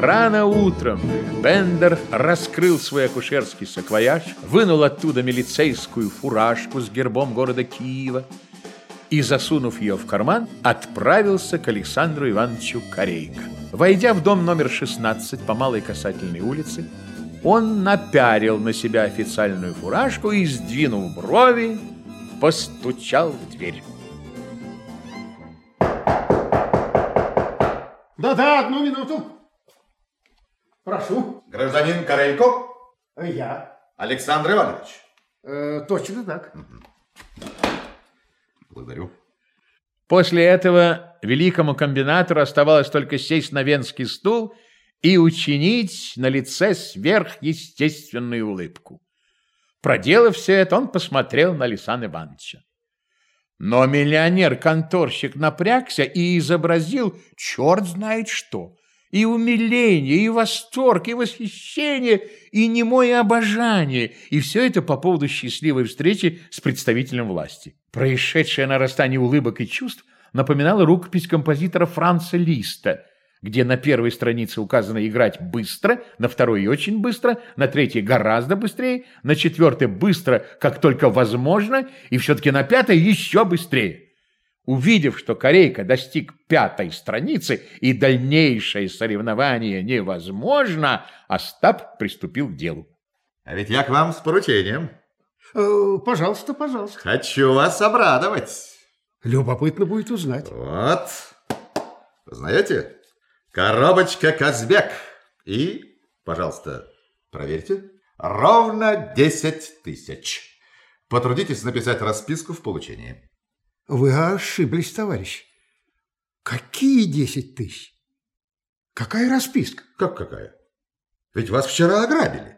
Рано утром Бендер раскрыл свой акушерский саквояж, вынул оттуда милицейскую фуражку с гербом города Киева и, засунув ее в карман, отправился к Александру Ивановичу Корейко. Войдя в дом номер 16 по Малой Касательной улице, он напярил на себя официальную фуражку и, сдвинув брови, постучал в дверь. Да-да, одну минуту. Прошу. Гражданин Корейко? Я. Александр Иванович. Э, точно так. Благодарю. После этого великому комбинатору оставалось только сесть на венский стул и учинить на лице сверхъестественную улыбку. Проделав все это, он посмотрел на Александра Ивановича. Но миллионер-конторщик напрягся и изобразил черт знает что. И умиление, и восторг, и восхищение, и немое обожание. И все это по поводу счастливой встречи с представителем власти. Происшедшее нарастание улыбок и чувств напоминало рукопись композитора Франца Листа – где на первой странице указано играть быстро, на второй очень быстро, на третьей гораздо быстрее, на четвертой быстро, как только возможно, и все-таки на пятой еще быстрее. Увидев, что Корейка достиг пятой страницы и дальнейшее соревнование невозможно, Остап приступил к делу. А ведь я к вам с поручением. Э, пожалуйста, пожалуйста. Хочу вас обрадовать. Любопытно будет узнать. Вот. Знаете, Коробочка Казбек. И, пожалуйста, проверьте. Ровно 10 тысяч. Потрудитесь написать расписку в получении. Вы ошиблись, товарищ. Какие 10 тысяч? Какая расписка? Как какая? Ведь вас вчера ограбили.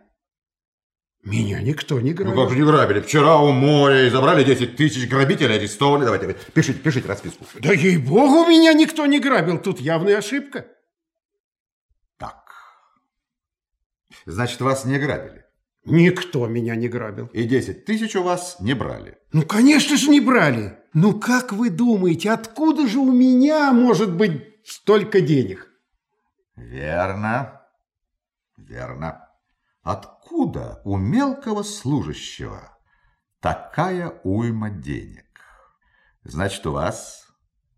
Меня никто не грабил. Ну как же не грабили? Вчера у моря и забрали 10 тысяч, грабители арестовали. Давайте, пишите, пишите расписку. Да ей-богу, меня никто не грабил. Тут явная ошибка. Значит, вас не грабили? Никто меня не грабил. И 10 тысяч у вас не брали? Ну, конечно же, не брали. Ну, как вы думаете, откуда же у меня может быть столько денег? Верно. Верно. Откуда у мелкого служащего такая уйма денег? Значит, у вас...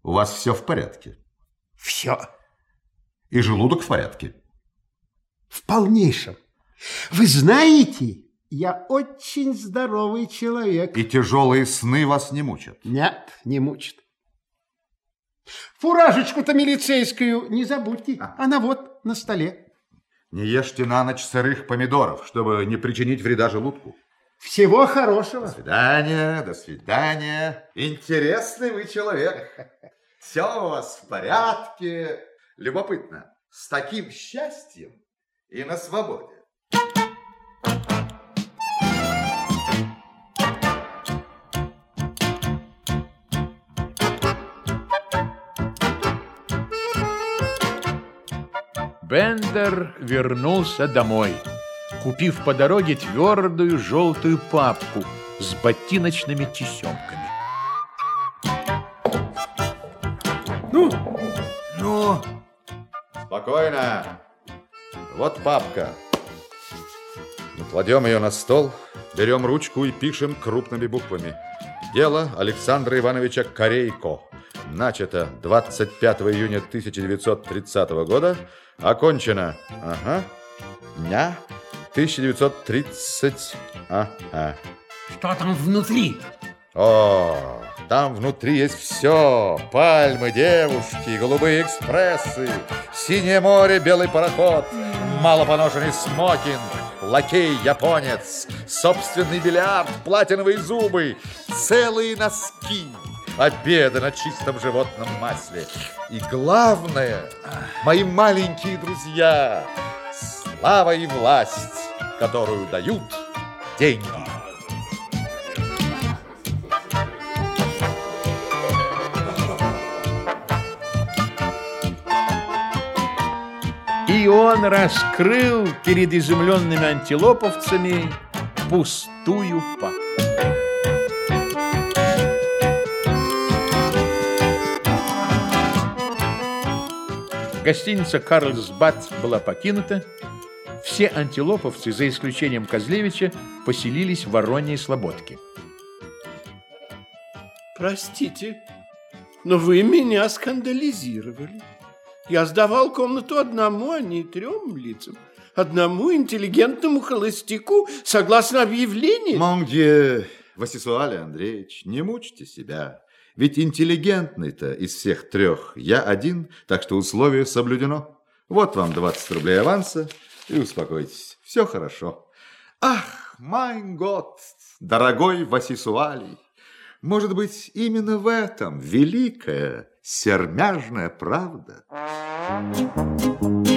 У вас все в порядке? Все. И желудок в порядке? в полнейшем. Вы знаете, я очень здоровый человек. И тяжелые сны вас не мучат? Нет, не мучат. Фуражечку-то милицейскую не забудьте. А. Она вот на столе. Не ешьте на ночь сырых помидоров, чтобы не причинить вреда желудку. Всего хорошего. До свидания, до свидания. Интересный вы человек. Все у вас в порядке. Любопытно, с таким счастьем и на свободе. Бендер вернулся домой, купив по дороге твердую желтую папку с ботиночными тесемками. Ну, ну, спокойно. Вот папка. Мы кладем ее на стол, берем ручку и пишем крупными буквами. Дело Александра Ивановича Корейко. Начато 25 июня 1930 года. Окончено. Ага. Дня 1930. Ага. Что там внутри? О, там внутри есть все. Пальмы, девушки, голубые экспрессы, синее море, белый пароход, малопоношенный смокинг, лакей-японец, собственный бильярд, платиновые зубы, целые носки, обеды на чистом животном масле. И главное, мои маленькие друзья, слава и власть, которую дают деньги. И он раскрыл перед изумленными антилоповцами пустую папку. Гостиница «Карлсбад» была покинута. Все антилоповцы, за исключением Козлевича, поселились в Вороньей Слободке. Простите, но вы меня скандализировали. Я сдавал комнату одному, а не трем лицам. Одному интеллигентному холостяку, согласно объявлению. Монгье, Васисуале Андреевич, не мучьте себя. Ведь интеллигентный-то из всех трех я один, так что условие соблюдено. Вот вам 20 рублей аванса и успокойтесь. Все хорошо. Ах, майн год, дорогой Васисуалий, может быть, именно в этом великая сермяжная правда? Thank you.